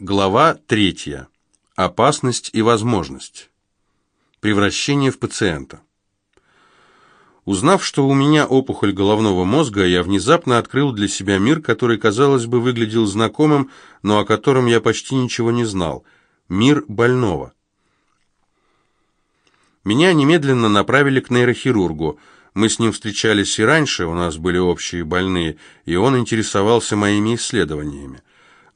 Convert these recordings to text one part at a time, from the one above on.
Глава третья. Опасность и возможность. Превращение в пациента. Узнав, что у меня опухоль головного мозга, я внезапно открыл для себя мир, который, казалось бы, выглядел знакомым, но о котором я почти ничего не знал. Мир больного. Меня немедленно направили к нейрохирургу. Мы с ним встречались и раньше, у нас были общие больные, и он интересовался моими исследованиями.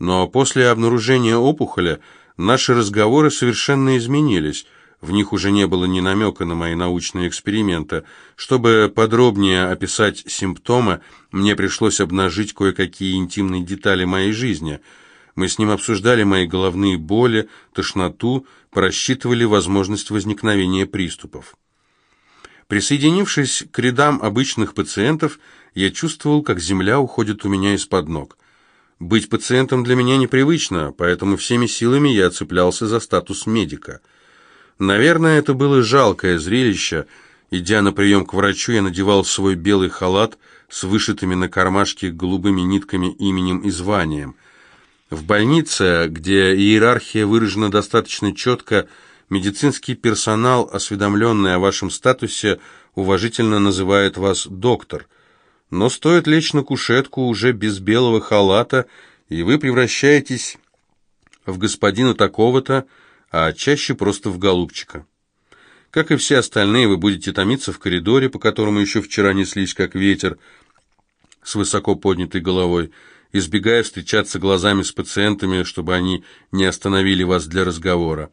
Но после обнаружения опухоли наши разговоры совершенно изменились. В них уже не было ни намека на мои научные эксперименты. Чтобы подробнее описать симптомы, мне пришлось обнажить кое-какие интимные детали моей жизни. Мы с ним обсуждали мои головные боли, тошноту, просчитывали возможность возникновения приступов. Присоединившись к рядам обычных пациентов, я чувствовал, как земля уходит у меня из-под ног. Быть пациентом для меня непривычно, поэтому всеми силами я цеплялся за статус медика. Наверное, это было жалкое зрелище. Идя на прием к врачу, я надевал свой белый халат с вышитыми на кармашке голубыми нитками именем и званием. В больнице, где иерархия выражена достаточно четко, медицинский персонал, осведомленный о вашем статусе, уважительно называет вас «доктор», но стоит лечь на кушетку уже без белого халата, и вы превращаетесь в господина такого-то, а чаще просто в голубчика. Как и все остальные, вы будете томиться в коридоре, по которому еще вчера неслись, как ветер, с высоко поднятой головой, избегая встречаться глазами с пациентами, чтобы они не остановили вас для разговора.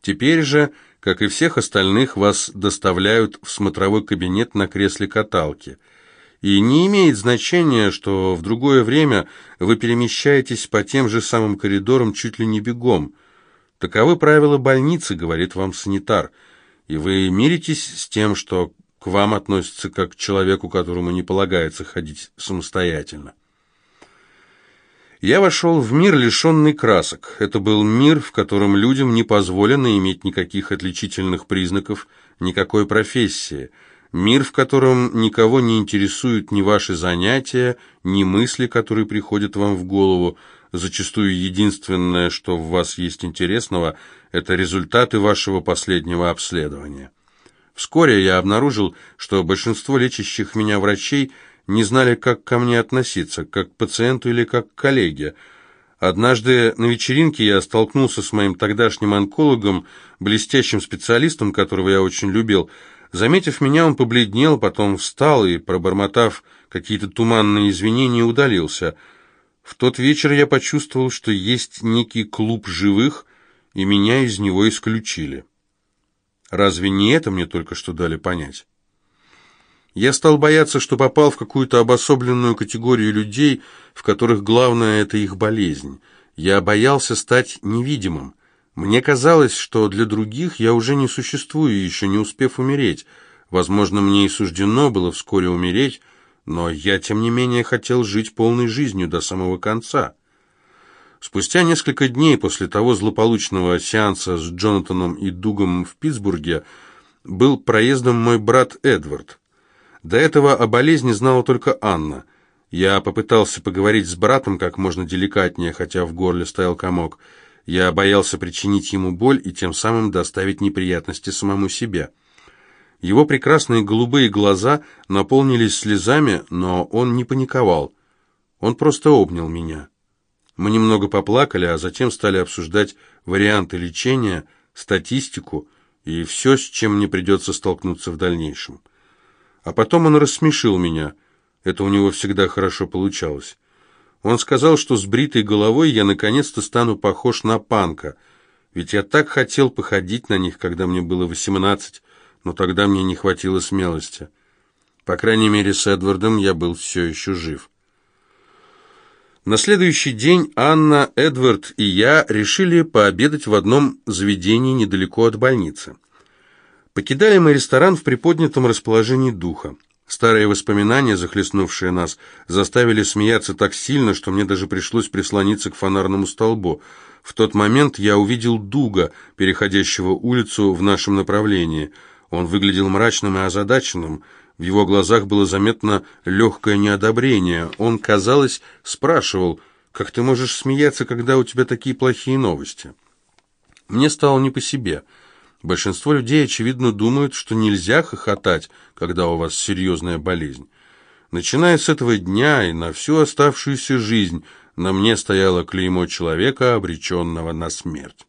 Теперь же, как и всех остальных, вас доставляют в смотровой кабинет на кресле каталки – и не имеет значения, что в другое время вы перемещаетесь по тем же самым коридорам чуть ли не бегом. Таковы правила больницы, говорит вам санитар, и вы миритесь с тем, что к вам относятся как к человеку, которому не полагается ходить самостоятельно. Я вошел в мир, лишенный красок. Это был мир, в котором людям не позволено иметь никаких отличительных признаков, никакой профессии – Мир, в котором никого не интересуют ни ваши занятия, ни мысли, которые приходят вам в голову. Зачастую единственное, что в вас есть интересного, это результаты вашего последнего обследования. Вскоре я обнаружил, что большинство лечащих меня врачей не знали, как ко мне относиться, как к пациенту или как к коллеге. Однажды на вечеринке я столкнулся с моим тогдашним онкологом, блестящим специалистом, которого я очень любил, Заметив меня, он побледнел, потом встал и, пробормотав какие-то туманные извинения, удалился. В тот вечер я почувствовал, что есть некий клуб живых, и меня из него исключили. Разве не это мне только что дали понять? Я стал бояться, что попал в какую-то обособленную категорию людей, в которых главное – это их болезнь. Я боялся стать невидимым. Мне казалось, что для других я уже не существую, еще не успев умереть. Возможно, мне и суждено было вскоре умереть, но я, тем не менее, хотел жить полной жизнью до самого конца. Спустя несколько дней после того злополучного сеанса с Джонатаном и Дугом в Питтсбурге был проездом мой брат Эдвард. До этого о болезни знала только Анна. Я попытался поговорить с братом как можно деликатнее, хотя в горле стоял комок. Я боялся причинить ему боль и тем самым доставить неприятности самому себе. Его прекрасные голубые глаза наполнились слезами, но он не паниковал. Он просто обнял меня. Мы немного поплакали, а затем стали обсуждать варианты лечения, статистику и все, с чем мне придется столкнуться в дальнейшем. А потом он рассмешил меня. Это у него всегда хорошо получалось. Он сказал, что с бритой головой я наконец-то стану похож на панка, ведь я так хотел походить на них, когда мне было восемнадцать, но тогда мне не хватило смелости. По крайней мере, с Эдвардом я был все еще жив. На следующий день Анна, Эдвард и я решили пообедать в одном заведении недалеко от больницы. Покидали мы ресторан в приподнятом расположении духа. Старые воспоминания, захлестнувшие нас, заставили смеяться так сильно, что мне даже пришлось прислониться к фонарному столбу. В тот момент я увидел Дуга, переходящего улицу в нашем направлении. Он выглядел мрачным и озадаченным. В его глазах было заметно легкое неодобрение. Он, казалось, спрашивал, Как ты можешь смеяться, когда у тебя такие плохие новости?» Мне стало не по себе. Большинство людей, очевидно, думают, что нельзя хохотать, когда у вас серьезная болезнь. Начиная с этого дня и на всю оставшуюся жизнь на мне стояло клеймо человека, обреченного на смерть.